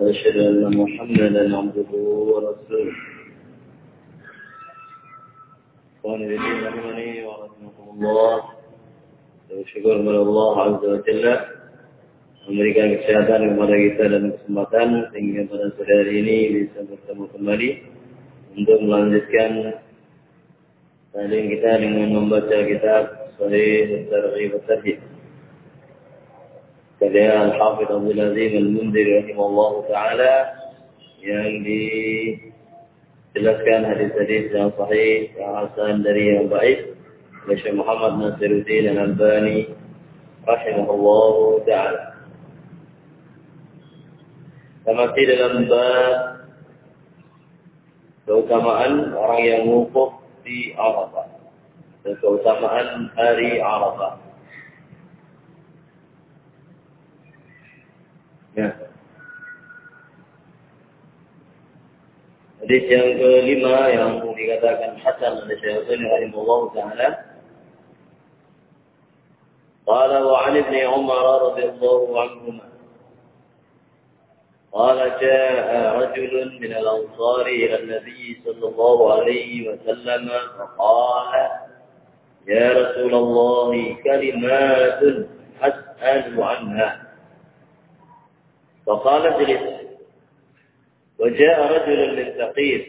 واشهد ان محمدا عبده ورسوله وأنا الله رحمني ورحمه الله شكرا من الله عز وجل memberikan kesehatan kepada kita dan kesempatan sehingga pada sore hari ini bisa bertemu kembali untuk melanjutkan talim kita dengan membaca kitab Sahih Targhib Tarhib. Karya Al-Hafidh Abdul Azim Al-Munzir rahimahullah taala yang dijelaskan hadis-hadis yang sahih, yang hasan dari yang baik oleh Muhammad Nasiruddin Al-Albani rahimahullah taala. Dan masih dalam bab keutamaan orang yang wukuf di Arafah dan keutamaan hari Arafah. Ya. Hadis yang kelima yang dikatakan Hasan oleh Syekh Utsaimin rahimahullah taala قال وعن ابن عمر رضي الله عنهما قال جاء رجل من الأنصار إلى النبي صلى الله عليه وسلم فقال يا رسول الله كلمات أسأل عنها. فقال اجلس وجاء رجل من ثقيف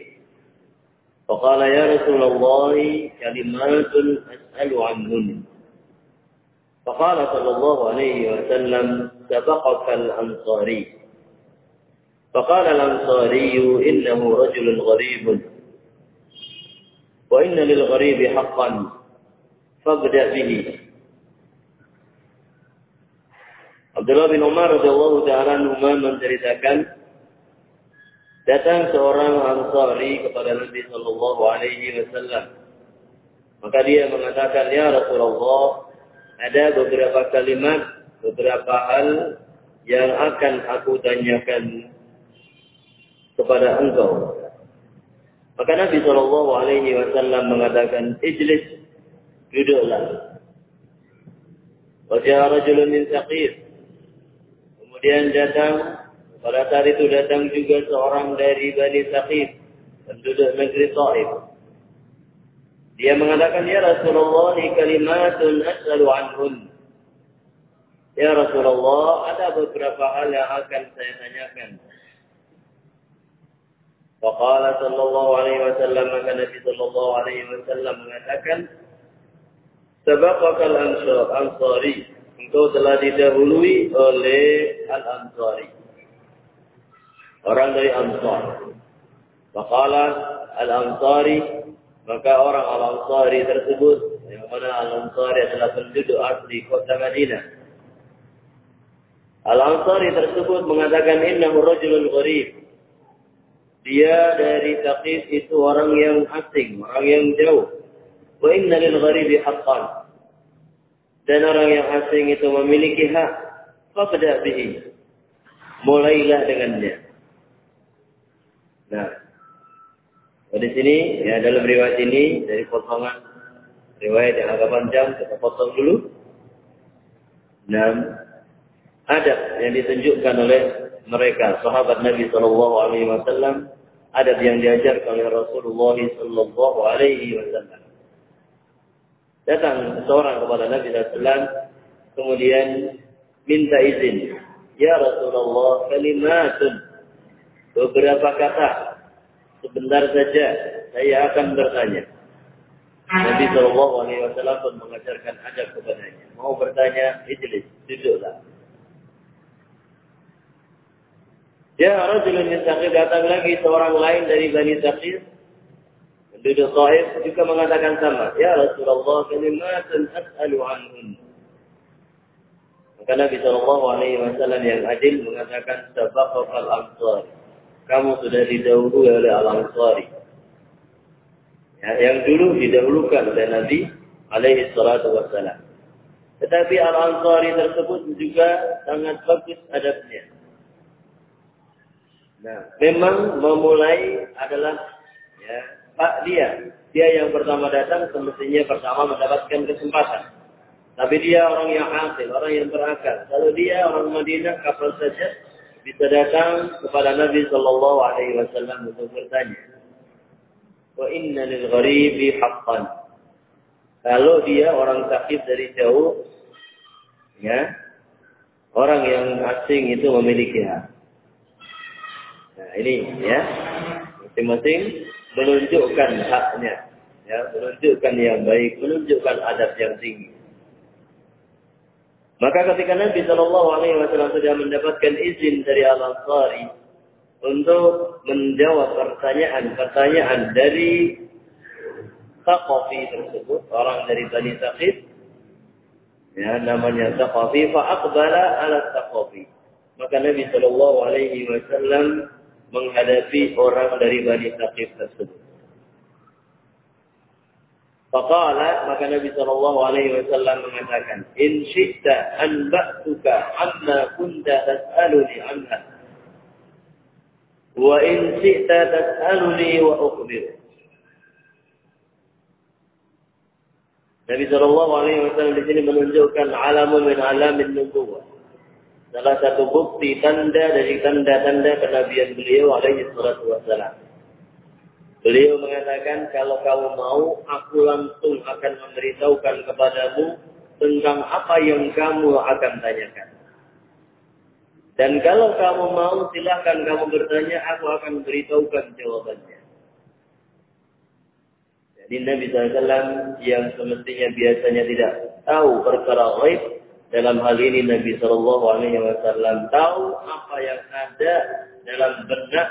فقال يا رسول الله كلمات أسأل عنهن. فقال صلى الله عليه وسلم سبقك الأنصاري. فقال الأنصاري إنه رجل غريب وإن للغريب حقا فابدأ به Abdullah bin Umar radhiyallahu taala anhuma menceritakan datang seorang Ansari kepada Nabi sallallahu alaihi wasallam. Maka dia mengatakan, "Ya Rasulullah, ada beberapa kalimat, beberapa hal yang akan aku tanyakan kepada engkau." Maka Nabi sallallahu alaihi wasallam mengatakan, "Ijlis, duduklah." Wajah min Saqif Kemudian datang, pada saat itu datang juga seorang dari Bani Saqif, penduduk negeri Taif. Dia mengatakan, Ya Rasulullah, kalimatun as'alu anhun. Ya Rasulullah, ada beberapa hal yang akan saya tanyakan. Faqala sallallahu alaihi wasallam, maka Nabi sallallahu alaihi wasallam mengatakan, Sabaqakal ansari, engkau telah didahului oleh Al-Ansari. Orang dari Ansar. Makalah Al-Ansari, maka orang Al-Ansari tersebut, yang mana Al-Ansari adalah penduduk asli kota Madinah. Al-Ansari tersebut mengatakan, Inna rajulun gharib. Dia dari Taqif itu orang yang asing, orang yang jauh. Wa inna lil gharibi haqqan dan orang yang asing itu memiliki hak, fabda bihi. Mulailah dengannya. Nah, di sini ya dalam riwayat ini dari potongan riwayat yang agak panjang kita potong dulu. Dan adab yang ditunjukkan oleh mereka sahabat Nabi Shallallahu Alaihi Wasallam adab yang diajarkan oleh Rasulullah Shallallahu Alaihi Wasallam. Datang seorang kepada Nabi SAW, kemudian minta izin. Ya Rasulullah, kalimatun. Beberapa kata. Sebentar saja, saya akan bertanya. Nabi Shallallahu Alaihi Wasallam pun mengajarkan adab kepadanya. Mau bertanya, ijlis, duduklah. Ya Rasulullah min datang lagi seorang lain dari Bani Saqir penduduk Taif juga mengatakan sama. Ya Rasulullah, kalimatan as'alu anhun. Maka Nabi Shallallahu Alaihi Wasallam yang adil mengatakan sabaqal ansar. Kamu sudah didahului oleh al ansari. Ya, yang dulu didahulukan oleh Nabi alaihi salatu. Tetapi al ansari tersebut juga sangat bagus adabnya. Nah, memang memulai adalah ya, Pak dia. Dia yang pertama datang semestinya pertama mendapatkan kesempatan. Tapi dia orang yang akil, orang yang berakal. Kalau dia orang Madinah, kapan saja bisa datang kepada Nabi Shallallahu Alaihi Wasallam untuk bertanya. Wa inna lil gharibi haqqan. Kalau dia orang sakit dari jauh, ya, orang yang asing itu memiliki hak. Nah ini ya, masing-masing menunjukkan haknya, ya, menunjukkan yang baik, menunjukkan adab yang tinggi. Maka ketika Nabi Shallallahu Alaihi Wasallam sudah mendapatkan izin dari Al Ansari untuk menjawab pertanyaan-pertanyaan dari Taqafi tersebut, orang dari Bani Saqif, ya namanya Taqafi, fa'akbala ala Taqafi. Maka Nabi Shallallahu Alaihi Wasallam menghadapi orang dari Bani Saqif tersebut. Faqala maka Nabi sallallahu alaihi wasallam mengatakan, "In syi'ta anba'tuka amma kunta tas'aluni anha." Wa in syi'ta tas'aluni wa ukhbiru. Nabi sallallahu alaihi wasallam di sini menunjukkan alamun min alamin nubuwah. Salah satu bukti tanda dari tanda-tanda kenabian beliau alaihi salatu wassalam. Beliau mengatakan kalau kamu mau aku langsung akan memberitahukan kepadamu tentang apa yang kamu akan tanyakan. Dan kalau kamu mau silahkan kamu bertanya aku akan beritahukan jawabannya. Jadi Nabi SAW yang semestinya biasanya tidak tahu perkara ghaib dalam hal ini Nabi Shallallahu Alaihi Wasallam tahu apa yang ada dalam benak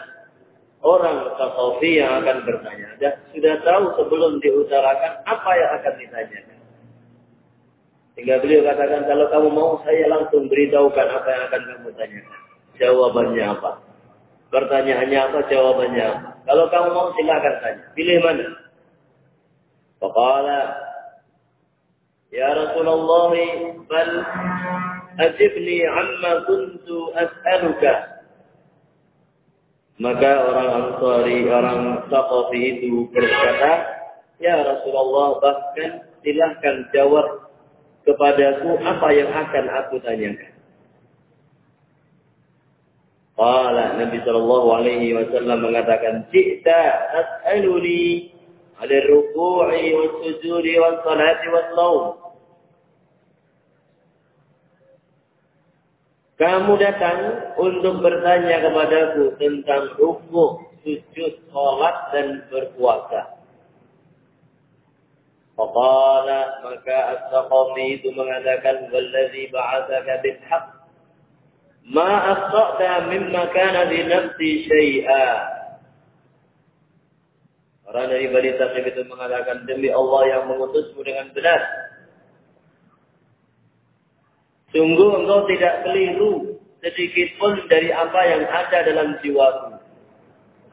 orang tasawfi yang akan bertanya. Dan sudah tahu sebelum diutarakan apa yang akan ditanyakan. Sehingga beliau katakan, kalau kamu mau saya langsung beritahukan apa yang akan kamu tanyakan. Jawabannya apa? Pertanyaannya apa? Jawabannya apa? Kalau kamu mau silakan tanya. Pilih mana? Faqala Ya Rasulullah bal ajibni amma kuntu as'aluka maka orang Ansari, orang Saqafi itu berkata, Ya Rasulullah, bahkan silahkan jawab kepadaku apa yang akan aku tanyakan. Qala Nabi sallallahu alaihi wasallam mengatakan, "Jita as'aluni 'ala ruku'i was sujudi was Kamu datang untuk bertanya kepadaku tentang rukuk, sujud, sholat, dan berpuasa. Faqala maka as-saqami itu mengatakan wallazi ba'athaka bil haqq ma asqata mimma kana di nafsi syai'a. Orang dari Bani Saqif itu mengatakan demi Allah yang mengutusmu dengan benar Sungguh engkau tidak keliru sedikit pun dari apa yang ada dalam jiwaku.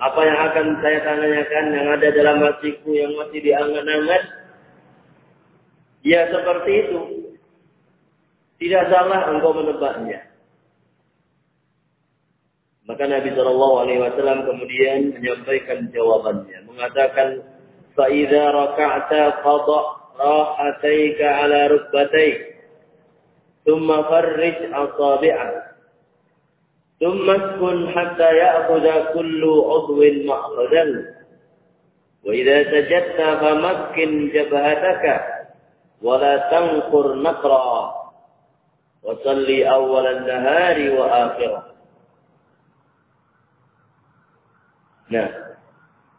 Apa yang akan saya tanyakan yang ada dalam hatiku yang masih diangan-angan. Ya seperti itu. Tidak salah engkau menebaknya. Maka Nabi Shallallahu Alaihi Wasallam kemudian menyampaikan jawabannya, mengatakan, "Faida raka'ta qada rahataika ala rukbataik." ثم فرج أصابعك ثم اسكن حتى يأخذ كل عضو مأخذه وإذا سجدت فمكن جبهتك ولا تنقر نقرا وصلي أول النهار وآخره Nah,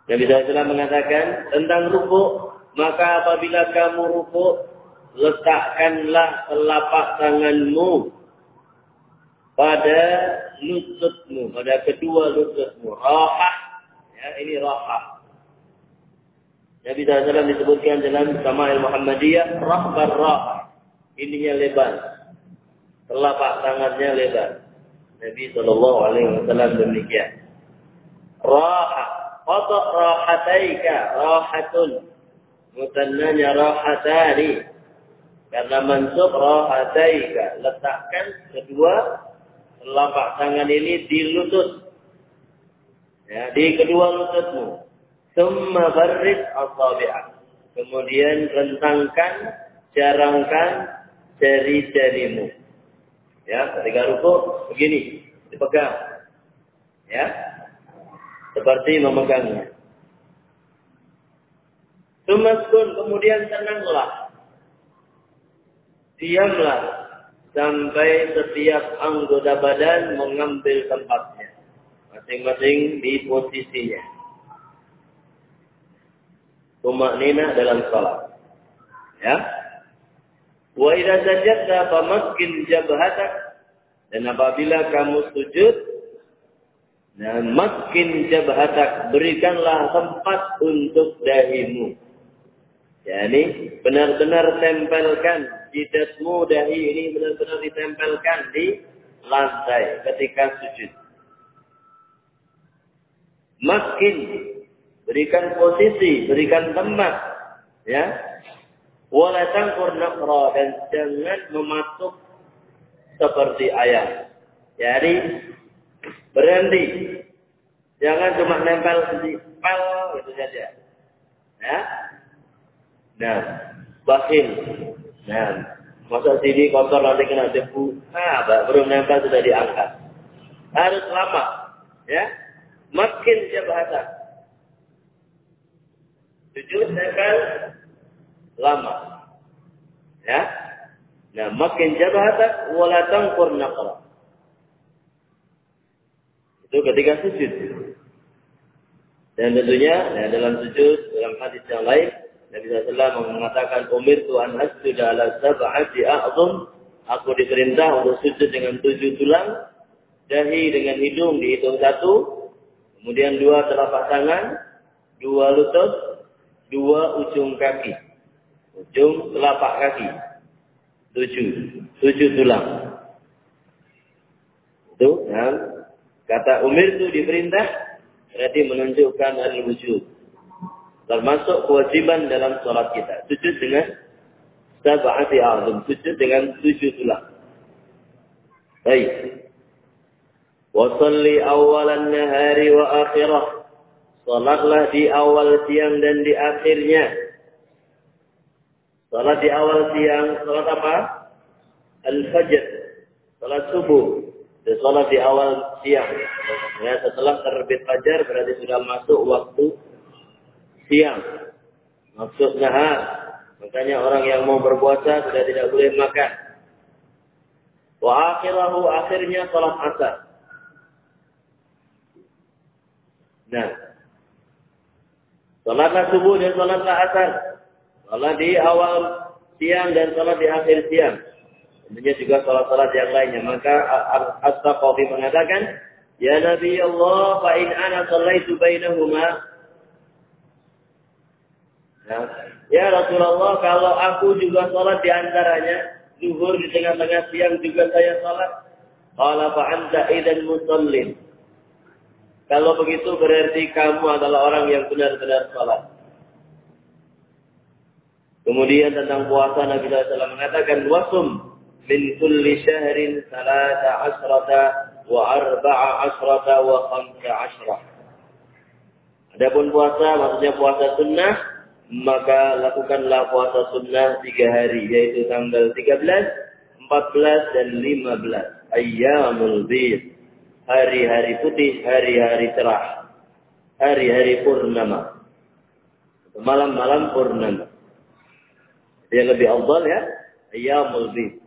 Nabi SAW mengatakan tentang rukuk, maka apabila kamu rukuk, letakkanlah telapak tanganmu pada lututmu, pada kedua lututmu. Rahah. Ya, ini rahah. Nabi SAW disebutkan dalam Sama'il Muhammadiyah, rahbar rahah. Ininya lebar. Telapak tangannya lebar. Nabi Wasallam demikian. Rahah. Qatak rahataika. Rahatun. Mutannanya rahatani. Karena mansub rahataika. Letakkan kedua telapak tangan ini di lutut. Ya, di kedua lututmu. Summa barris asabi'ah. Kemudian rentangkan, jarangkan jari-jarimu. Ya, ketika ruku begini, dipegang. Ya. Seperti memegangnya. Sumaskun kemudian tenanglah. Diamlah sampai setiap anggota badan mengambil tempatnya. Masing-masing di posisinya. Tumak nina dalam salat. Ya. Wa idza sajadta famaskin jabhatak dan apabila kamu sujud dan makin jabhatak berikanlah tempat untuk dahimu. Yani benar-benar tempelkan jidatmu dahi ini benar-benar ditempelkan di lantai ketika sujud. Makin berikan posisi, berikan tempat, ya. Wala tangkur dan jangan mematuk seperti ayam. Jadi berhenti. Jangan cuma nempel di pel gitu saja. Ya, Nah, bakhil. Nah, masa sini kotor nanti kena debu. Nah, belum nempel sudah diangkat. Harus lama. Ya. Makin dia bahasa. Jujur nempel lama. Ya. Nah, makin jabahata wala tangkur naqra. Itu ketika sujud. Dan tentunya ya, dalam sujud, dalam hadis yang lain, Nabi SAW mengatakan umir Tuhan asjuda ala sab'ati a'zum. Aku diperintah untuk sujud dengan tujuh tulang. Dahi dengan hidung dihitung satu. Kemudian dua telapak tangan. Dua lutut. Dua ujung kaki. Ujung telapak kaki. Tujuh. Tujuh tulang. Itu. Ya. Kata umir itu diperintah. Berarti menunjukkan al-wujud termasuk kewajiban dalam sholat kita. Sujud dengan sab'ati a'zum. Sujud dengan tujuh tulang. Baik. Wasalli awalan nahari wa akhirah. Salatlah di awal siang dan di akhirnya. Salat di awal siang, salat apa? Al-Fajr. Salat subuh. Dan salat di awal siang. Ya, setelah terbit fajar berarti sudah masuk waktu siang. Maksud nahar. Makanya orang yang mau berpuasa sudah tidak boleh makan. Wa akhirahu akhirnya salat asar. Nah. Salatlah subuh dan salatlah asar. Salat di awal siang dan salat di akhir siang. Tentunya juga salat-salat yang lainnya. Maka As-Saqafi mengatakan, Ya Nabi Allah, fa in ana sallaitu bainahuma Ya. Rasulullah, kalau aku juga sholat di antaranya, zuhur di tengah-tengah siang juga saya sholat. Qala fa'anta idan musallin. Kalau begitu berarti kamu adalah orang yang benar-benar sholat. Kemudian tentang puasa Nabi SAW mengatakan wasum min kulli syahrin salata asrata wa arba'a asrata wa khamsa asrah. Adapun puasa maksudnya puasa sunnah maka lakukanlah puasa sunnah tiga hari, yaitu tanggal 13, 14, dan 15. Ayyamul bid. Hari-hari putih, hari-hari cerah. Hari-hari purnama. Malam-malam purnama. Yang lebih awal ya, ayyamul bid.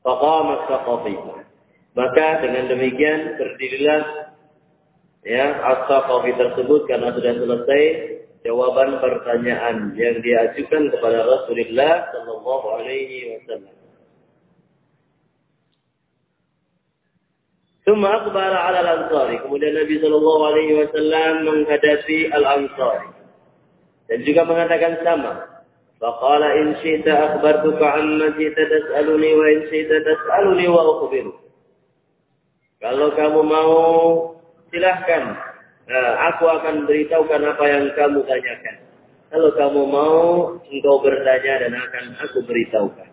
Faqamat saqafi. Maka dengan demikian berdirilah ya as-saqafi tersebut karena sudah selesai jawaban pertanyaan yang diajukan kepada Rasulullah Sallallahu Alaihi Wasallam. Akbar ala al-ansari. Kemudian Nabi Sallallahu Alaihi Wasallam menghadapi al-ansari. Dan juga mengatakan sama. Syi'ta akhbartuka amma syi'ta tas'aluni wa in syi'ta tas'aluni wa ukhbiru. Kalau kamu mau silahkan aku akan beritahukan apa yang kamu tanyakan. Kalau kamu mau, engkau bertanya dan akan aku beritahukan.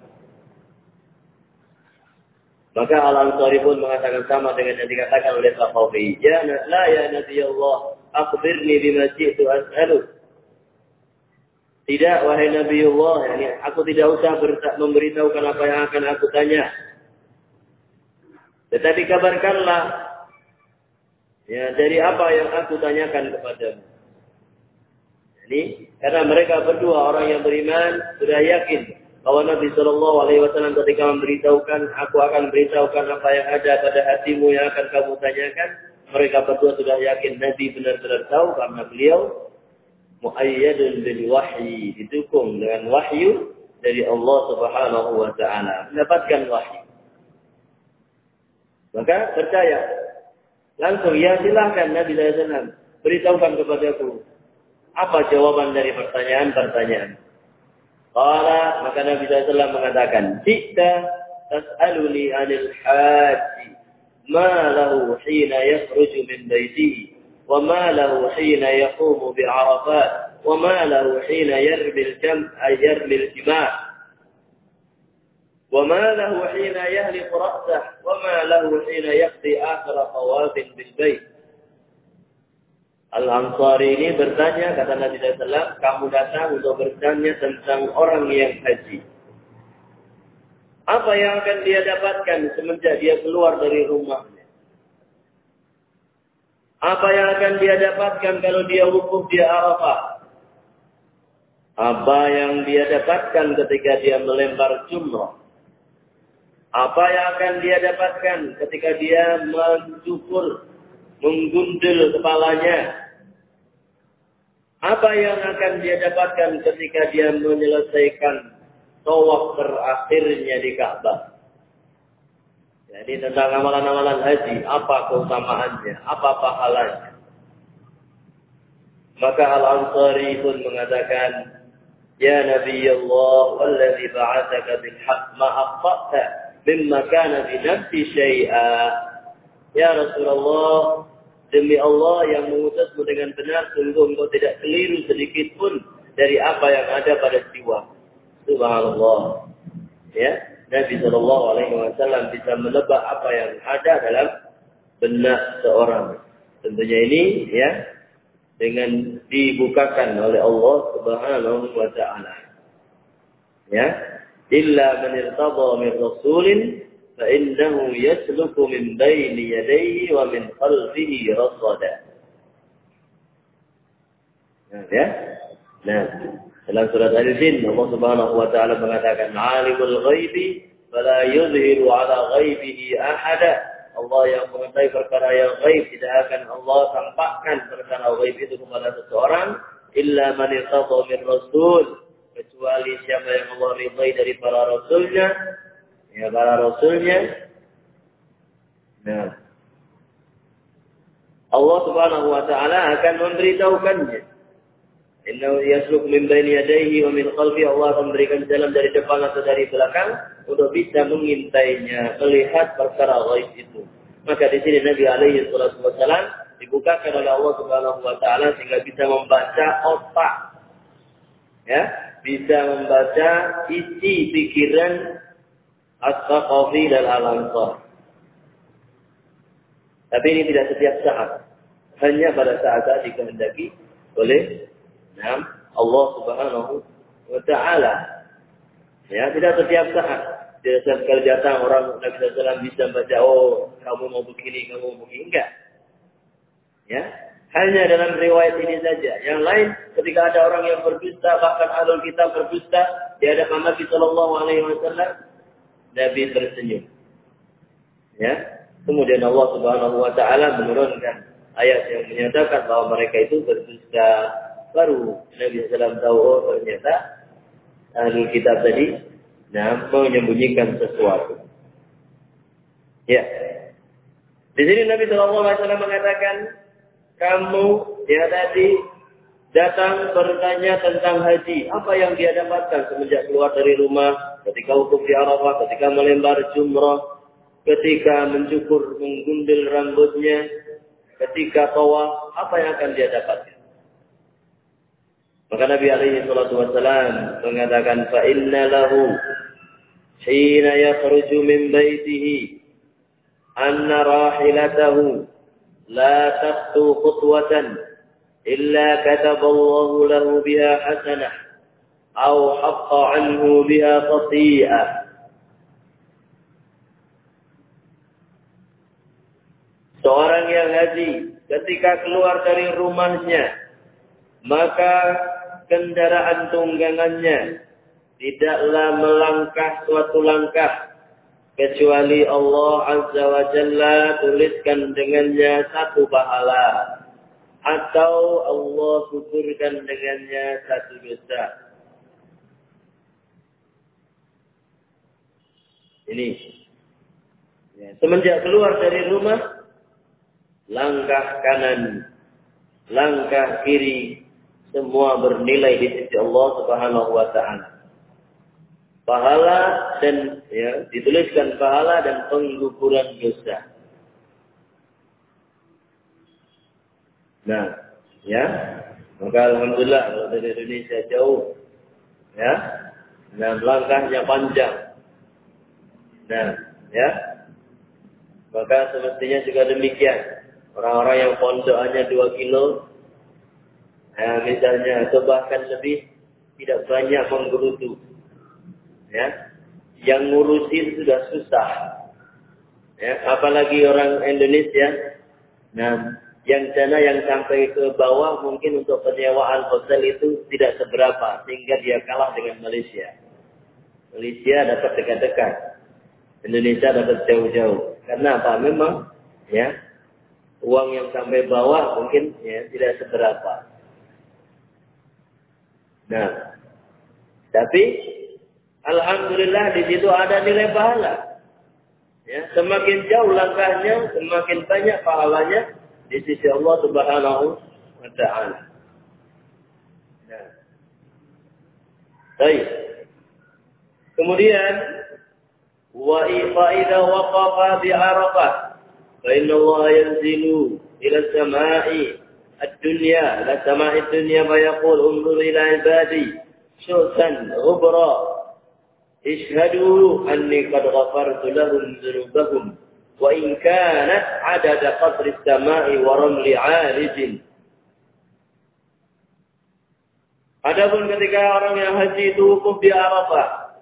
Maka Al-Ansari pun mengatakan sama dengan yang dikatakan oleh Sahabi. Ya la ya Nabi Allah, akhbirni bima ji'tu as'alu. Tidak, wahai Nabi Allah, yani aku tidak usah memberitahukan apa yang akan aku tanya. Tetapi kabarkanlah ya dari apa yang aku tanyakan kepadamu. Ini karena mereka berdua orang yang beriman sudah yakin bahwa Nabi Shallallahu Alaihi Wasallam ketika memberitahukan, aku akan beritahukan apa yang ada pada hatimu yang akan kamu tanyakan. Mereka berdua sudah yakin Nabi benar-benar tahu karena beliau muayyadun bil wahyi didukung dengan wahyu dari Allah Subhanahu wa taala mendapatkan wahyu maka percaya langsung ya silahkan Nabi SAW beritahukan kepadaku. Apa jawaban dari pertanyaan-pertanyaan? Qala maka Nabi SAW mengatakan, "Jika tas'aluni 'anil haji, ma lahu hina yakhruju min baitihi, wa ma lahu hina yaqumu bi Arafat, wa ma lahu hina yarmi al-jam' ay yarmi al-jima' وما له حين يهلك رأسه وما له حين يقضي آخر طواف بالبيت Al-Ansari ini bertanya, kata Nabi SAW, kamu datang untuk bertanya tentang orang yang haji. Apa yang akan dia dapatkan semenjak dia keluar dari rumahnya? Apa yang akan dia dapatkan kalau dia wukuf di Arafah? Apa yang dia dapatkan ketika dia melempar jumrah? Apa yang akan dia dapatkan ketika dia mencukur menggundul kepalanya. Apa yang akan dia dapatkan ketika dia menyelesaikan tawaf terakhirnya di Ka'bah? Jadi tentang amalan-amalan haji, apa keutamaannya, apa pahalanya. Maka Al-Ansari pun mengatakan, Ya Nabi Allah, walladhi ba'ataka bilhaq mimma kana binafsi syai'a. Ya Rasulullah, Demi Allah yang mengutusmu dengan benar, sungguh engkau tidak keliru sedikit pun dari apa yang ada pada jiwa. Subhanallah. Ya, Nabi Shallallahu Alaihi Wasallam bisa menebak apa yang ada dalam benak seorang. Tentunya ini ya dengan dibukakan oleh Allah Subhanahu wa taala. Ya, illa man irtada min rasulin فإنه يسلك من بين يديه ومن خلفه رصدا ya. Nah, dalam surat Al-Jin Allah Subhanahu wa taala mengatakan alimul ghaibi fala yuzhiru ala ghaibihi ahada. Allah yang mengetahui perkara yang gaib tidak akan Allah tampakkan perkara gaib itu kepada seseorang illa man irtada min rasul kecuali siapa yang Allah ridai dari para rasulnya ya para rasulnya. Nah, Allah Subhanahu wa taala akan memberitahukannya. Inna yasluk min baini yadayhi wa min khalfi Allah akan memberikan jalan dari depan atau dari belakang untuk bisa mengintainya, melihat perkara gaib itu. Maka di sini Nabi alaihi salatu wasallam dibukakan oleh Allah Subhanahu wa taala sehingga bisa membaca otak. Ya, bisa membaca isi pikiran As-Saqafi dan Al-Ansar. Tapi ini tidak setiap saat. Hanya pada saat-saat dikehendaki oleh nah, Allah Subhanahu wa taala. Ya, tidak setiap saat. Tidak setiap kali datang orang Nabi SAW bisa baca, oh kamu mau begini, kamu mau begini. Enggak. Ya, hanya dalam riwayat ini saja. Yang lain, ketika ada orang yang berdusta, bahkan alul kita berdusta di hadapan Nabi Shallallahu Alaihi Wasallam, Nabi tersenyum. Ya. Kemudian Allah Subhanahu wa taala menurunkan ayat yang menyatakan bahwa mereka itu berdusta. Baru Nabi SAW tahu oh ternyata ahli kitab tadi nah, menyembunyikan sesuatu. Ya. Di sini Nabi SAW mengatakan, kamu ya tadi datang bertanya tentang haji. Apa yang dia dapatkan semenjak keluar dari rumah, ketika wukuf di Arafah, ketika melempar jumrah, ketika mencukur, menggundil rambutnya, ketika tawaf, apa yang akan dia dapatkan? Maka Nabi alaihi salatu wasalam mengatakan fa inna lahu hina yakhruju min baitihi anna rahilatahu la taqtu khutwatan illa kataballahu lahu biha hasanah aw haqqa anhu biha khati'ah Seorang yang haji ketika keluar dari rumahnya maka kendaraan tunggangannya tidaklah melangkah suatu langkah kecuali Allah Azza wa Jalla tuliskan dengannya satu pahala. Atau Allah kuburkan dengannya satu dosa. Ini. Ya, semenjak keluar dari rumah langkah kanan, langkah kiri semua bernilai di sisi Allah Subhanahu wa taala. Pahala dan ya, dituliskan pahala dan pengguguran dosa. Nah, ya, maka alhamdulillah kalau dari Indonesia jauh, ya, dan langkahnya panjang. Nah, ya, maka semestinya juga demikian. Orang-orang yang pondokannya dua kilo, ya, misalnya, atau bahkan lebih, tidak banyak menggerutu ya yang ngurusin sudah susah. Ya apalagi orang Indonesia. Nah yang sana yang sampai ke bawah mungkin untuk penyewaan hotel itu tidak seberapa sehingga dia kalah dengan Malaysia. Malaysia dapat dekat-dekat. Indonesia dapat jauh-jauh. Karena apa? Memang ya uang yang sampai bawah mungkin ya tidak seberapa. Nah tapi Alhamdulillah di situ ada nilai pahala. Ya, semakin jauh langkahnya, semakin banyak pahalanya di sisi Allah Subhanahu wa taala. Nah. Baik. Kemudian wa idza waqafa bi Arafah fa inna Allah yanzilu ila samai ad-dunya la samai ad-dunya fa yaqul unzur ila ibadi syusan ghubra اشهدوا أني قد غفرت لهم ذنوبهم وإن كانت عدد قطر السماء ورمل عارج Adapun ketika orang yang haji itu wukuf di Arafah,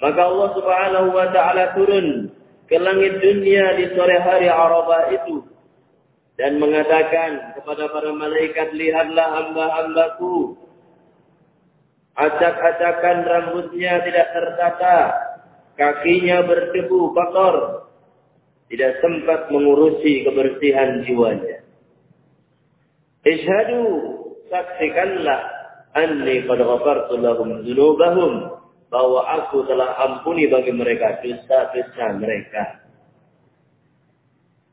maka Allah Subhanahu wa taala turun ke langit dunia di sore hari Arafah itu dan mengatakan kepada para malaikat, "Lihatlah hamba-hambaku Acak-acakan rambutnya tidak tertata, kakinya berdebu kotor, tidak sempat mengurusi kebersihan jiwanya. Ishadu, saksikanlah anni qad ghafartu lahum dzunubahum bahwa aku telah ampuni bagi mereka dosa-dosa mereka.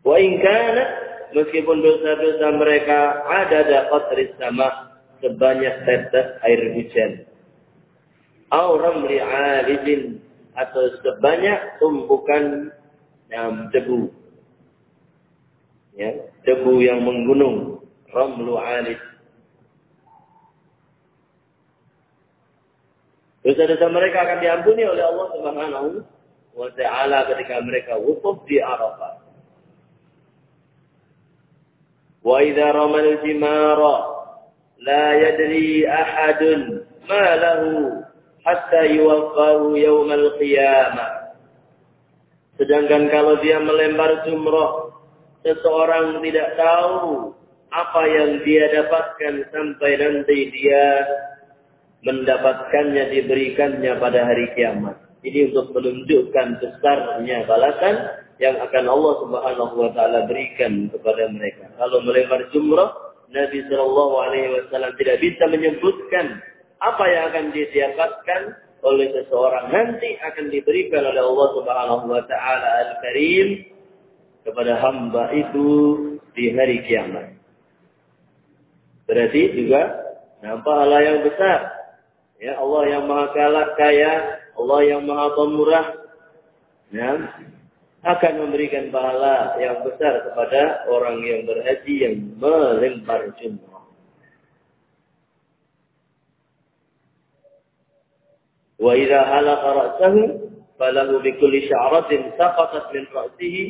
Wa in kana meskipun dosa-dosa mereka ada qatris sama sebanyak tetes air hujan auram li'alidin atau sebanyak tumpukan yang debu. Ya, debu yang menggunung, ramlu alid. Dosa-dosa mereka akan diampuni oleh Allah Subhanahu wa taala ketika mereka wukuf di Arafah. Wa idza ramal jimara la yadri ahadun ma lahu hatta yuwaffahu yaumal qiyamah. Sedangkan kalau dia melempar jumroh, seseorang tidak tahu apa yang dia dapatkan sampai nanti dia mendapatkannya, diberikannya pada hari kiamat. Ini untuk menunjukkan besarnya balasan yang akan Allah Subhanahu wa taala berikan kepada mereka. Kalau melempar jumrah, Nabi Shallallahu alaihi wasallam tidak bisa menyebutkan apa yang akan didapatkan oleh seseorang nanti akan diberikan oleh Allah Subhanahu wa taala Al-Karim kepada hamba itu di hari kiamat. Berarti juga nampak pahala yang besar. Ya, Allah yang Maha Kaya, Allah yang Maha Pemurah ya, akan memberikan pahala yang besar kepada orang yang berhaji yang melempar jumlah. Wa idza halaqa ra'sahu falahu bikulli sya'ratin saqatat min ra'sihi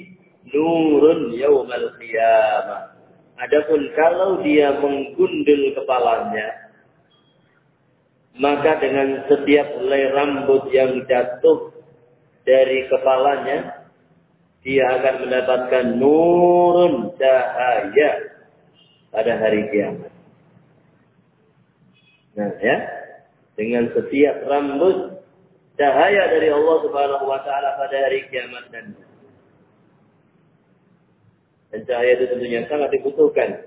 nurun qiyamah. Adapun kalau dia menggundul kepalanya, maka dengan setiap helai rambut yang jatuh dari kepalanya, dia akan mendapatkan nurun cahaya pada hari kiamat. Nah, ya, dengan setiap rambut cahaya dari Allah Subhanahu wa taala pada hari kiamat dan dan cahaya itu tentunya sangat dibutuhkan.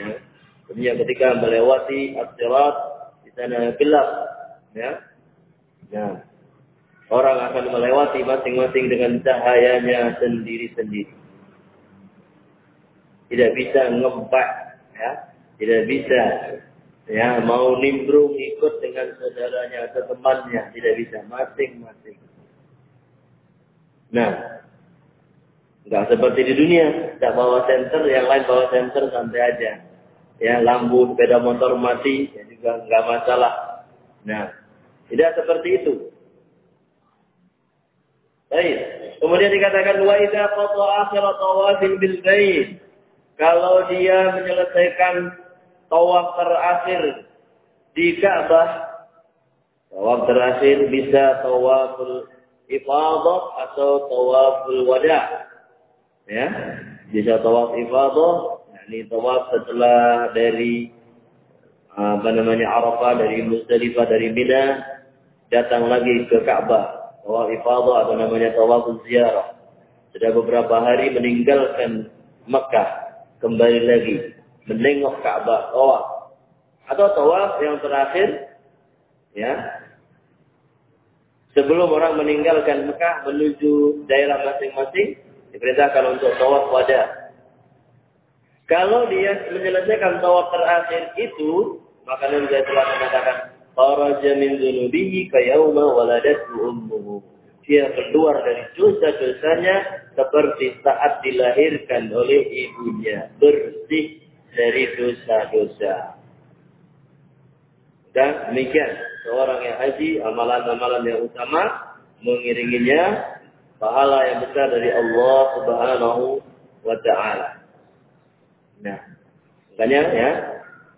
Ya. Tentunya ketika melewati as-sirat di sana gelap, ya. Nah, orang akan melewati masing-masing dengan cahayanya sendiri-sendiri. Tidak bisa ngempak, ya. Tidak bisa ya mau nimbrung ikut dengan saudaranya atau temannya tidak bisa masing-masing. Nah, nggak seperti di dunia, tidak bawa senter, yang lain bawa senter santai aja. Ya lampu sepeda motor mati ya juga nggak masalah. Nah, tidak seperti itu. Baik. Kemudian dikatakan wa idza qata tawafin bil bait. Kalau dia menyelesaikan tawaf terakhir di Ka'bah. Tawaf terakhir bisa tawaful ifadah atau tawaful wada. Ya, bisa tawaf ifadah, yakni tawaf setelah dari apa namanya Arafah, dari Muzdalifah, dari Mina, datang lagi ke Ka'bah. Tawaf ifadah atau namanya tawaful ziarah. Sudah beberapa hari meninggalkan Mekah, kembali lagi menengok Ka'bah, tawaf. Atau tawaf yang terakhir, ya, sebelum orang meninggalkan Mekah menuju daerah masing-masing, diperintahkan untuk tawaf wada. Kalau dia menyelesaikan tawaf terakhir itu, maka Nabi telah mengatakan, Faraja min dhunubihi kayauma waladatu ummuhu. Dia keluar dari dosa-dosanya seperti saat dilahirkan oleh ibunya. Bersih dari dosa-dosa. Dan demikian, seorang yang haji, amalan-amalan yang utama, mengiringinya pahala yang besar dari Allah Subhanahu wa taala. Nah, makanya ya,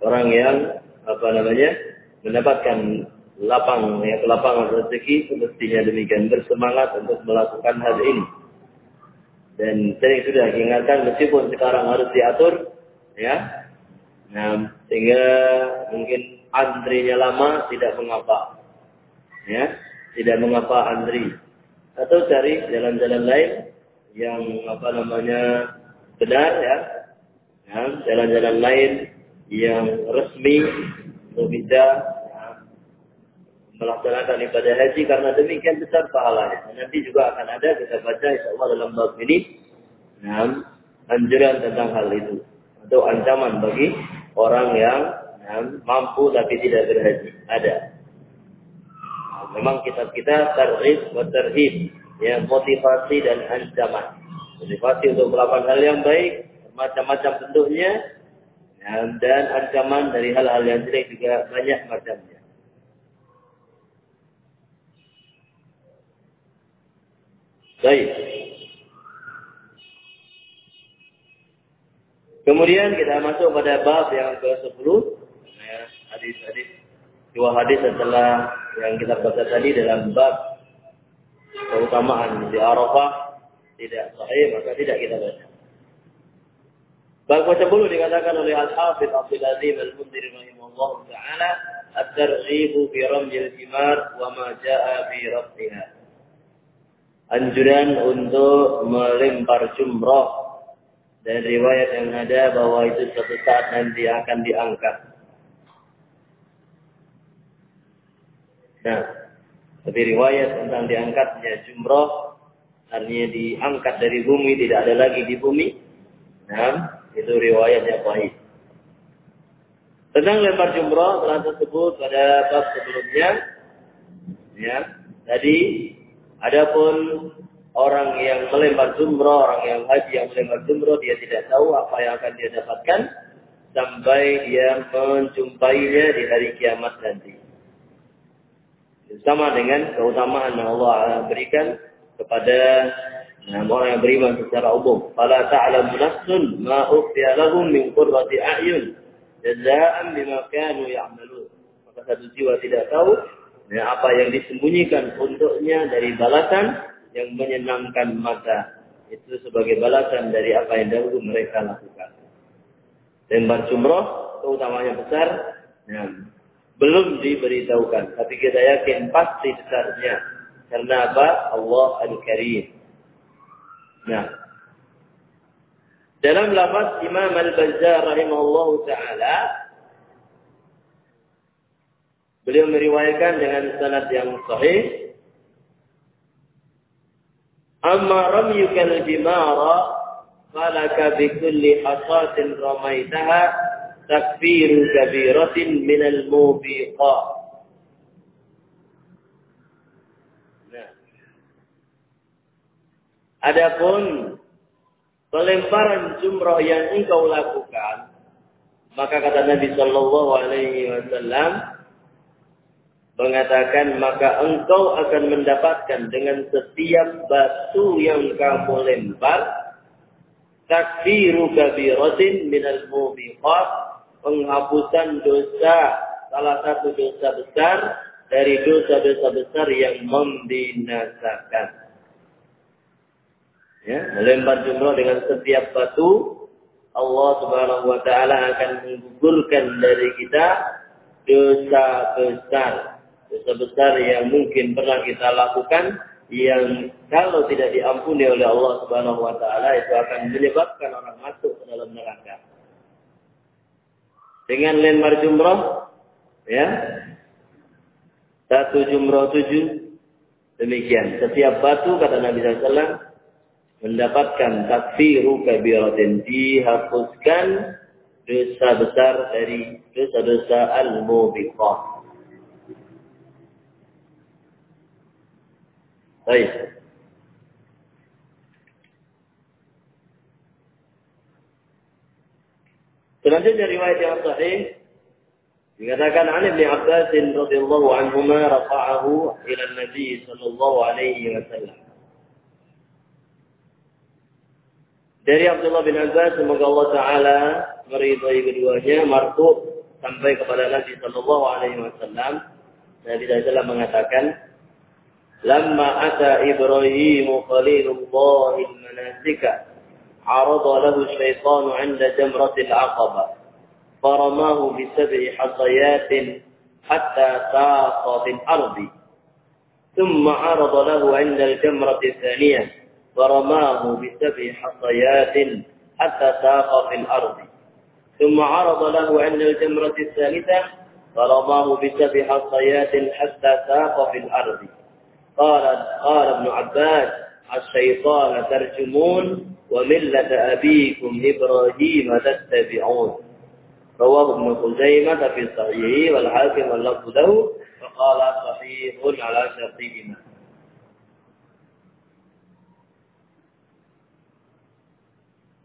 orang yang apa namanya? mendapatkan lapang ya kelapangan rezeki semestinya demikian bersemangat untuk melakukan hal ini. Dan saya sudah ingatkan meskipun sekarang harus diatur ya. Nah, sehingga mungkin antrinya lama tidak mengapa. Ya, tidak mengapa antri. Atau cari jalan-jalan lain yang apa namanya benar ya. ya jalan-jalan lain yang resmi untuk bisa ya, melaksanakan ibadah haji karena demikian besar pahalanya. Nanti juga akan ada kita baca insya Allah dalam bab ini nah, anjuran tentang hal itu atau ancaman bagi orang yang ya, mampu tapi tidak berhaji. Ada. Memang kitab kita tarhib wa tarhib, ya motivasi dan ancaman. Motivasi untuk melakukan hal yang baik, macam-macam bentuknya, ya, dan ancaman dari hal-hal yang jelek juga banyak macamnya. Baik. Kemudian kita masuk pada bab yang ke-10. Ya, hadis-hadis. Dua hadis setelah yang kita baca tadi dalam bab keutamaan di Arafah tidak sahih maka tidak kita baca. Bab ke-10 dikatakan oleh Al-Hafidh Abdul Azim Al-Mundiri rahimahullah taala at-targhib fi ramyil himar wa ma jaa fi rabbiha. Anjuran untuk melempar jumrah dan riwayat yang ada bahwa itu suatu saat nanti akan diangkat. Nah, tapi riwayat tentang diangkatnya jumroh, artinya diangkat dari bumi, tidak ada lagi di bumi. Nah, itu riwayatnya baik. Tentang lempar jumroh telah tersebut pada bab sebelumnya. Ya, tadi adapun orang yang melempar jumroh, orang yang haji yang melempar jumroh, dia tidak tahu apa yang akan dia dapatkan sampai dia menjumpainya di hari kiamat nanti. Sama dengan keutamaan yang Allah berikan kepada orang yang beriman secara umum. Fala ta'lamu nafsun ma ukhfiya lahum min qurrati a'yun jazaa'an bima kanu ya'malun. Maka satu jiwa tidak tahu ya, apa yang disembunyikan untuknya dari balasan yang menyenangkan mata. Itu sebagai balasan dari apa yang dahulu mereka lakukan. Lembar jumroh keutamanya besar. Ya, belum diberitahukan. Tapi kita yakin pasti besarnya. Karena apa? Allah Al-Karim. Nah. Dalam lafaz Imam Al-Bazzar rahimahullah ta'ala. Beliau meriwayatkan dengan sanad yang sahih. Amma ramyuka al-jimara falaka bikulli hasatin ramaitaha takfiru kabiratin minal mubiqat. Nah. Adapun pelemparan jumrah yang engkau lakukan, maka kata Nabi Shallallahu Alaihi Wasallam mengatakan maka engkau akan mendapatkan dengan setiap batu yang kamu lempar takfiru kabiratin minal mubiqat penghapusan dosa salah satu dosa besar dari dosa-dosa besar yang membinasakan. Ya, melempar jumroh dengan setiap batu, Allah Subhanahu wa taala akan menggugurkan dari kita dosa besar. Dosa besar yang mungkin pernah kita lakukan yang kalau tidak diampuni oleh Allah Subhanahu wa taala itu akan menyebabkan orang masuk ke dalam neraka. Dengan lempar jumroh ya. Satu jumroh tujuh. Demikian. Setiap batu kata Nabi SAW mendapatkan takfiru kabiratin. Dihapuskan dosa besar dari dosa-dosa al-mubiqah baik Selanjutnya riwayat yang sahih dikatakan an Ibnu Abbas radhiyallahu anhuma rafa'ahu ila Nabi sallallahu alaihi wasallam. Dari Abdullah bin Abbas semoga Allah taala meridai keduanya marfu sampai kepada Nabi sallallahu alaihi wasallam. Nabi sallallahu mengatakan Lamma ata Ibrahim khalilullah al-manasika عرض له الشيطان عند جمرة العقبة. فرماه بسبع حصيات حتى ساق في الأرض ثم عرض له عند الجمرة الثانية فرماه بسبع حصيات حتى ساق في الأرض ثم عرض له عند الجمرة الثالثة فرماه بسبع حصيات حتى ساق في الأرض قال قال ابن عباس الشيطان ترجمون وملة أبيكم إبراهيم تتبعون رواه ابن خزيمة في صحيحه والحاكم واللفظ له فقال صحيح على شرطهما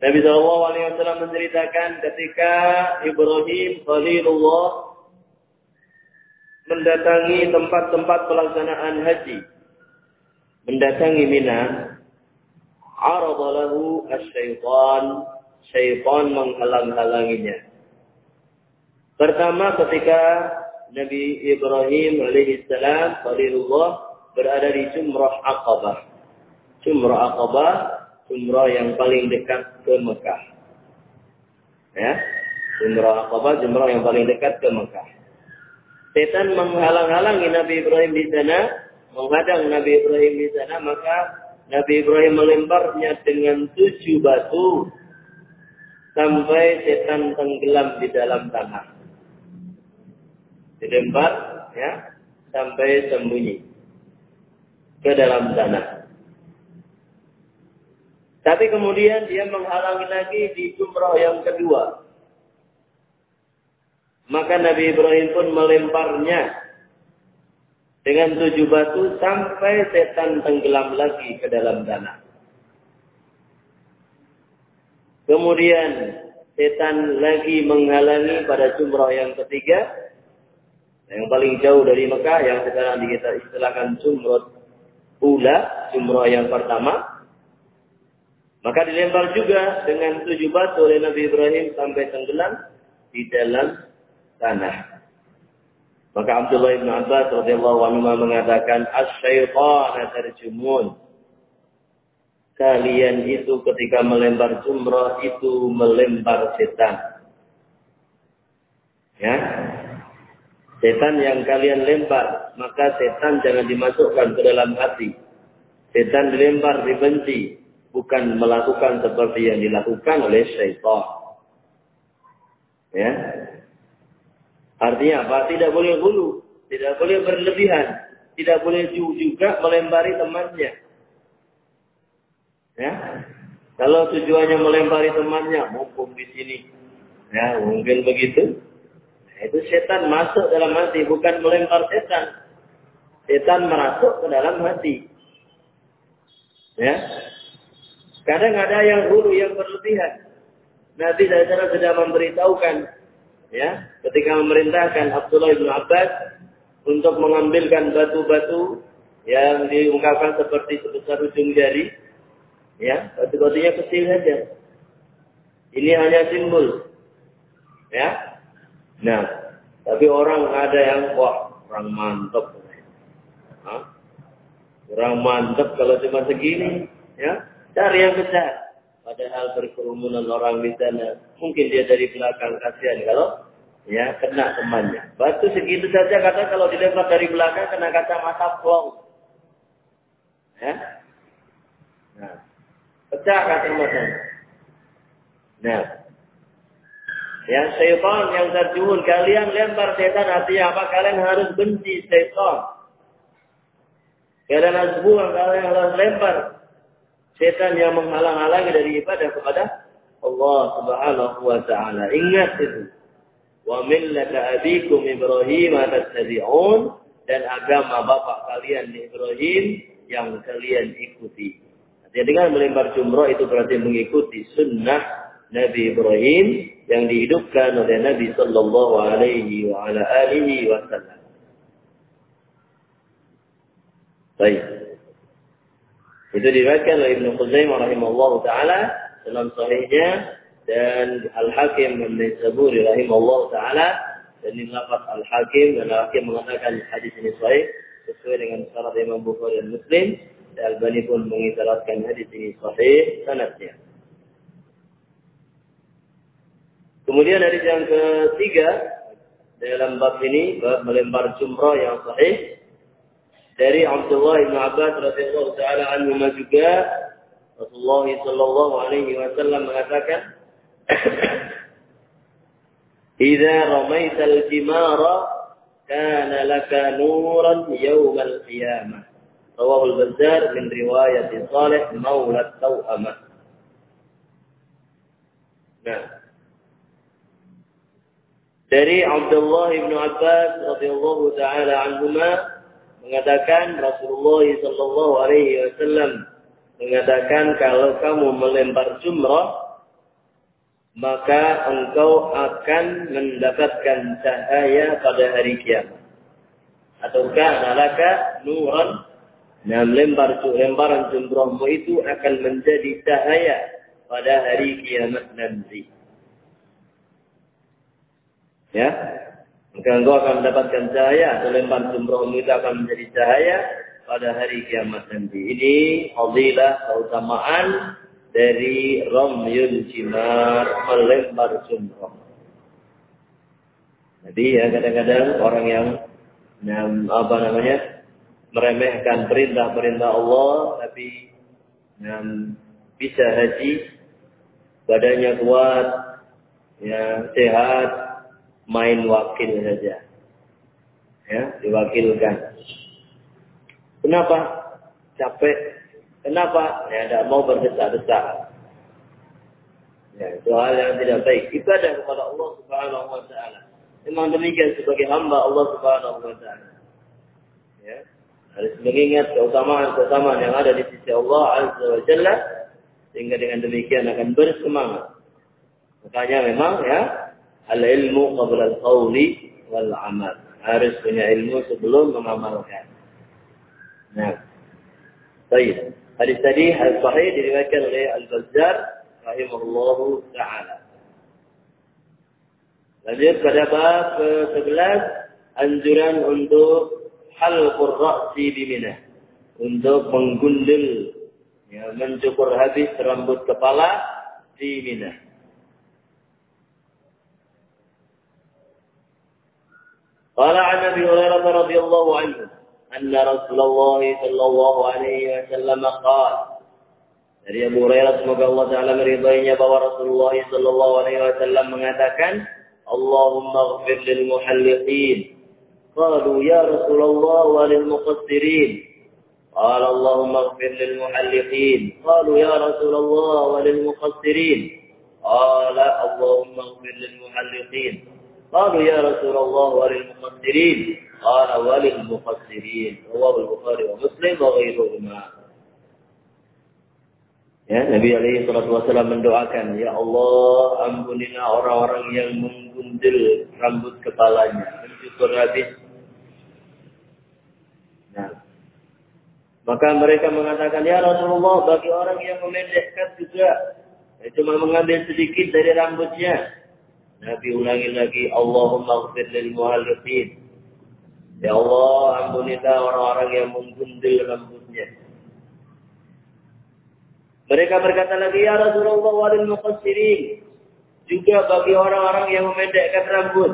Nabi Shallallahu Alaihi Wasallam menceritakan ketika Ibrahim Khalilullah mendatangi tempat-tempat pelaksanaan haji, mendatangi Mina, arada lahu asyaitan syaitan menghalang-halanginya. Pertama ketika Nabi Ibrahim alaihissalam Khalilullah berada di Jumrah Aqabah. Jumrah Aqabah Jumrah yang paling dekat ke Mekah. Ya Jumrah Aqabah Jumrah yang paling dekat ke Mekah. Setan menghalang-halangi Nabi Ibrahim di sana, menghadang Nabi Ibrahim di sana, maka Nabi Ibrahim melemparnya dengan tujuh batu sampai setan tenggelam di dalam tanah. Dilempar ya sampai sembunyi ke dalam tanah. Tapi kemudian dia menghalangi lagi di jumrah yang kedua. Maka Nabi Ibrahim pun melemparnya dengan tujuh batu sampai setan tenggelam lagi ke dalam tanah. Kemudian setan lagi menghalangi pada jumrah yang ketiga Yang paling jauh dari Mekah yang sekarang kita istilahkan Jumrah Ula, Jumrah yang pertama. Maka dilempar juga dengan tujuh batu oleh Nabi Ibrahim sampai tenggelam di dalam tanah. Maka Abdullah bin Abbas radhiyallahu anhu mengatakan as-syaitan terjumun. Kalian itu ketika melempar jumrah itu melempar setan. Ya. Setan yang kalian lempar, maka setan jangan dimasukkan ke dalam hati. Setan dilempar dibenci, bukan melakukan seperti yang dilakukan oleh syaitan. Ya, Artinya apa? Tidak boleh hulu, tidak boleh berlebihan, tidak boleh juga melempari temannya. Ya, kalau tujuannya melempari temannya, mumpung di sini, ya mungkin begitu. Nah, itu setan masuk dalam hati, bukan melempar setan. Setan masuk ke dalam hati. Ya, kadang ada yang hulu yang berlebihan. Nabi SAW sudah memberitahukan ya ketika memerintahkan Abdullah bin Abbas untuk mengambilkan batu-batu yang diungkapkan seperti sebesar ujung jari ya batu-batunya kecil saja. Ini hanya simbol ya. Nah tapi orang ada yang wah orang mantap orang mantap kalau cuma segini ya. Cari yang besar Padahal berkerumunan orang di sana. Mungkin dia dari belakang kasihan kalau ya kena temannya. Batu segitu saja kata kalau dilempar dari belakang kena kacamata plong. Ya. Nah, pecah kacamata. Nah, Ya syaitan yang terjun, kalian lempar setan artinya apa? Kalian harus benci syaitan. Kalian harus buang, kalian harus lempar setan yang menghalang-halangi dari ibadah kepada Allah Subhanahu wa taala. Ingat itu. Wa millata abikum Ibrahim tattabi'un dan agama bapak kalian Ibrahim yang kalian ikuti. Jadi dengan melempar jumrah itu berarti mengikuti sunnah Nabi Ibrahim yang dihidupkan oleh Nabi Sallallahu Alaihi wa ala alihi Wasallam. Baik. Itu diriwayatkan oleh Ibnu Khuzaimah rahimahullah taala dalam sahihnya dan Al-Hakim An-Naisaburi taala dan lafaz Al-Hakim dan Al-Hakim mengatakan hadis ini sahih sesuai dengan syarat Imam Bukhari dan Muslim dan Al-Bani pun mengisyaratkan hadis ini sahih sanadnya. Kemudian hadis yang ketiga dalam bab ini bab melempar jumrah yang sahih dari Abdullah bin Abbas radhiyallahu taala anhu juga Rasulullah sallallahu alaihi wasallam mengatakan "Idza ramaital jimara kana laka nuran yawmal qiyamah." Rawahu al-Bazzar min riwayat Salih Maula Tau'amah. Nah, dari Abdullah bin Abbas radhiyallahu taala anhuma mengatakan Rasulullah Shallallahu Alaihi Wasallam mengatakan kalau kamu melempar jumrah maka engkau akan mendapatkan cahaya pada hari kiamat. Ataukah nalaka nuran Nah, lempar lemparan jumrahmu itu akan menjadi cahaya pada hari kiamat nanti. Ya, maka engkau akan mendapatkan cahaya atau lempar jumrohmu itu akan menjadi cahaya pada hari kiamat nanti. Ini fadilah keutamaan dari Romyun Cimar melempar jumroh. Jadi ya kadang-kadang orang yang, yang apa namanya meremehkan perintah-perintah Allah tapi yang bisa haji badannya kuat ya sehat main wakil saja. Ya, diwakilkan. Kenapa? Capek. Kenapa? Ya, tidak mau berdesak-desak. Ya, itu hal yang tidak baik. Ibadah kepada Allah Subhanahu wa taala. Memang demikian sebagai hamba Allah Subhanahu wa taala. Ya. Harus mengingat keutamaan-keutamaan yang ada di sisi Allah Azza wa Jalla sehingga dengan demikian akan bersemangat. Makanya memang ya Al-ilmu qabla al-qawli wal amal. Harus punya ilmu sebelum mengamalkan. Nah, baik. Hadis tadi hadis sahih diriwayatkan oleh Al-Bazzar rahimahullahu taala. Lanjut pada bab ke-11 anjuran untuk halqur ra'si bimina. Untuk menggundul ya, mencukur habis rambut kepala di Mina. قال عن ابي هريره رضي الله عنه ان رسول الله صلى الله عليه وسلم قال dari Abu Hurairah semoga Allah taala meridainya bahwa Rasulullah sallallahu alaihi wasallam mengatakan Allahumma ighfir lil muhalliqin qalu ya Rasulullah wa lil muqassirin قال اللهم اغفر للمحلقين قالوا يا رسول الله وللمقصرين قال اللهم اغفر للمحلقين قالوا يا رسول الله وللمقصرين قال وللمقصرين رواه البخاري ومسلم وغيرهما Ya, Nabi alaihi salatu wasallam mendoakan, Ya Allah, ampunilah orang-orang yang menggundil rambut kepalanya, mencukur habis. Nah, maka mereka mengatakan, Ya Rasulullah, bagi orang yang memendekkan juga, ya, cuma mengambil sedikit dari rambutnya. Nabi ulangi lagi, Allahumma gfir lil muhalifin. Ya Allah, ampunilah orang-orang yang menggundil rambutnya. Mereka berkata lagi, Ya Rasulullah walil muqassirin. Juga bagi orang-orang yang memendekkan rambut.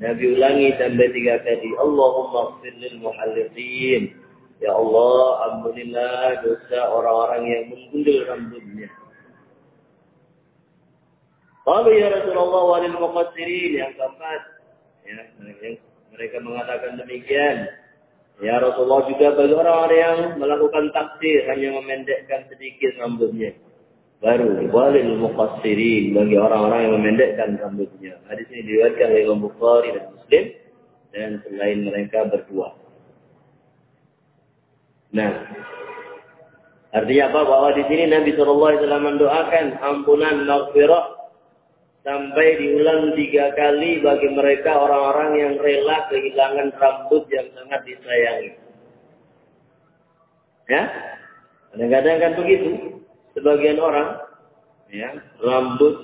Nabi ulangi sampai tiga kali. Allahumma gfir lil muhalifin. Ya Allah, ampunilah dosa orang-orang yang menggundul rambutnya. Lalu ya Rasulullah walil muqassirin. Yang keempat. Ya, mereka mengatakan demikian. Ya Rasulullah juga bagi orang-orang yang melakukan taksir hanya memendekkan sedikit rambutnya. Baru walil muqassirin bagi orang-orang yang memendekkan rambutnya. Hadis ini diriwayatkan oleh Imam Bukhari dan Muslim dan selain mereka berdua. Nah, artinya apa? Bahwa di sini Nabi Shallallahu Alaihi Wasallam mendoakan ampunan maghfirah sampai diulang tiga kali bagi mereka orang-orang yang rela kehilangan rambut yang sangat disayangi. Ya, kadang-kadang kan begitu. Sebagian orang, ya, rambut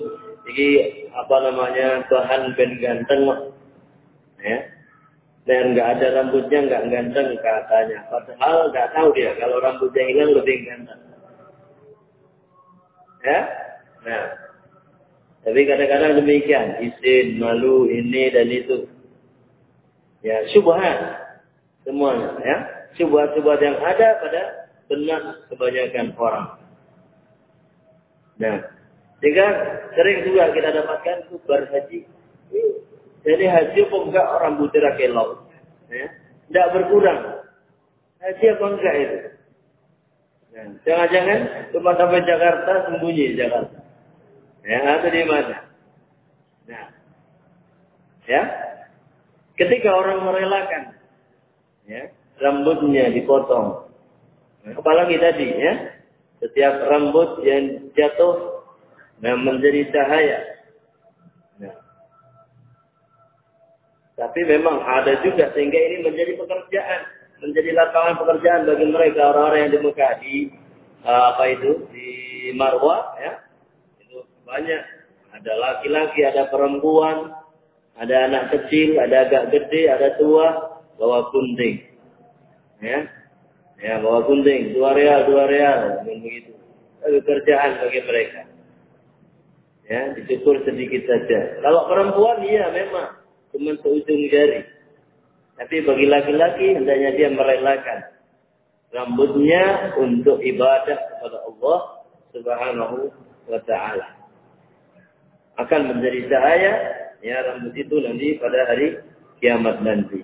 jadi apa namanya bahan ben ganteng, ya, dan nggak ada rambutnya nggak ganteng katanya. Padahal nggak tahu dia kalau rambutnya hilang lebih ganteng. Ya, nah tapi kadang-kadang demikian, isin, malu, ini dan itu. Ya, syubhat. Semuanya, ya. Syubhat-syubhat yang ada pada benak kebanyakan orang. Nah, sehingga sering juga kita dapatkan kubar haji. Jadi haji kok enggak orang butira kelok. Ya. Enggak berkurang. Haji apa enggak itu? Jangan-jangan cuma sampai Jakarta sembunyi Jakarta. Ya, atau di mana? Nah, ya, ketika orang merelakan, ya, rambutnya dipotong, apalagi tadi, ya, setiap rambut yang jatuh, nah menjadi cahaya. Nah, tapi memang ada juga sehingga ini menjadi pekerjaan, menjadi lapangan pekerjaan bagi mereka orang-orang yang di Mekah di apa itu di Marwah, ya, banyak. Ada laki-laki, ada perempuan, ada anak kecil, ada agak gede, ada tua, bawa gunting. Ya, ya bawa gunting, dua real, dua real, begitu. Itu kerjaan bagi mereka. Ya, dicukur sedikit saja. Kalau perempuan, iya memang cuma seujung jari. Tapi bagi laki-laki hendaknya dia merelakan rambutnya untuk ibadah kepada Allah Subhanahu wa taala akan menjadi cahaya ya rambut itu nanti pada hari kiamat nanti.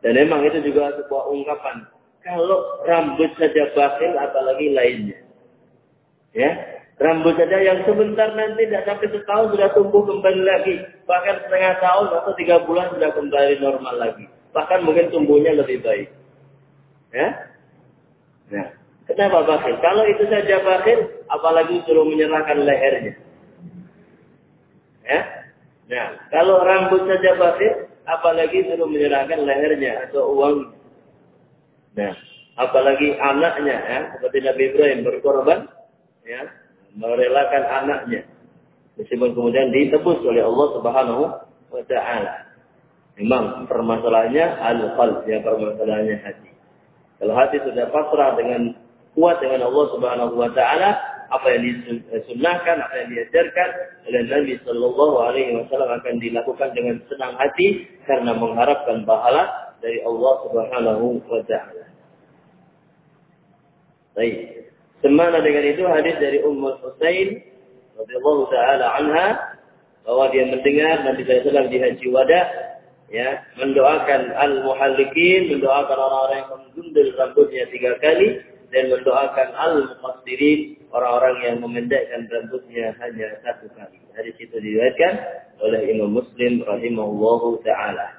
Dan memang itu juga sebuah ungkapan. Kalau rambut saja bakil apalagi lainnya. Ya, rambut saja yang sebentar nanti tidak sampai setahun sudah tumbuh kembali lagi. Bahkan setengah tahun atau tiga bulan sudah kembali normal lagi. Bahkan mungkin tumbuhnya lebih baik. Ya, Nah, kenapa bakil? Kalau itu saja bakil, apalagi suruh menyerahkan lehernya. Ya. Nah, kalau rambut saja batin, apalagi suruh menyerahkan lehernya atau uang. Nah, apalagi anaknya ya, seperti Nabi Ibrahim berkorban ya, merelakan anaknya. Meskipun kemudian ditebus oleh Allah Subhanahu wa taala. Memang permasalahannya al-qalb, ya permasalahannya hati. Kalau hati sudah pasrah dengan kuat dengan Allah Subhanahu wa taala, apa yang disunnahkan, apa yang diajarkan oleh Nabi Shallallahu Alaihi Wasallam akan dilakukan dengan senang hati karena mengharapkan pahala dari Allah Subhanahu Wa Taala. Baik. Semana dengan itu hadis dari Ummul Husain radhiyallahu taala anha bahwa dia mendengar Nabi SAW di Haji Wada ya mendoakan al-muhallikin mendoakan orang-orang yang menggundul rambutnya tiga kali dan mendoakan al-muqassirin orang-orang yang memendekkan rambutnya hanya satu kali. Hadis itu diriwayatkan oleh Imam Muslim rahimahullahu taala.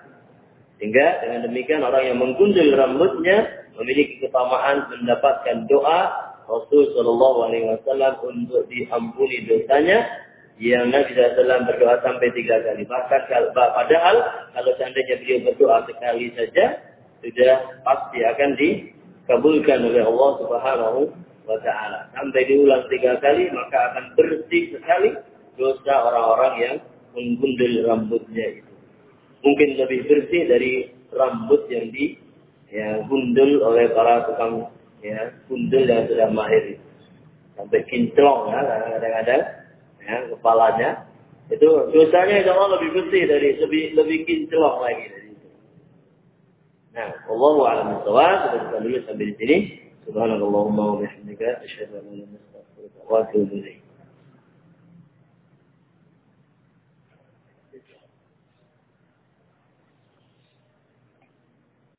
Sehingga dengan demikian orang yang menggundul rambutnya memiliki keutamaan mendapatkan doa Rasul Shallallahu Alaihi Wasallam untuk diampuni dosanya yang Nabi SAW berdoa sampai tiga kali. Bahkan padahal kalau seandainya beliau berdoa sekali saja sudah pasti akan di dikabulkan oleh Allah Subhanahu wa taala. Sampai diulang tiga kali maka akan bersih sekali dosa orang-orang yang menggundul rambutnya itu. Mungkin lebih bersih dari rambut yang di ya gundul oleh para tukang ya gundul yang sudah mahir itu. Sampai kinclong ya kadang-kadang ya kepalanya itu dosanya insya Allah lebih bersih dari lebih lebih kinclong lagi dari Nah, Allah a'lam bishawab. Kita bisa dulu sampai di sini. Subhanallahumma wa bihamdika asyhadu an la ilaha illa anta astaghfiruka wa atubu ilaik.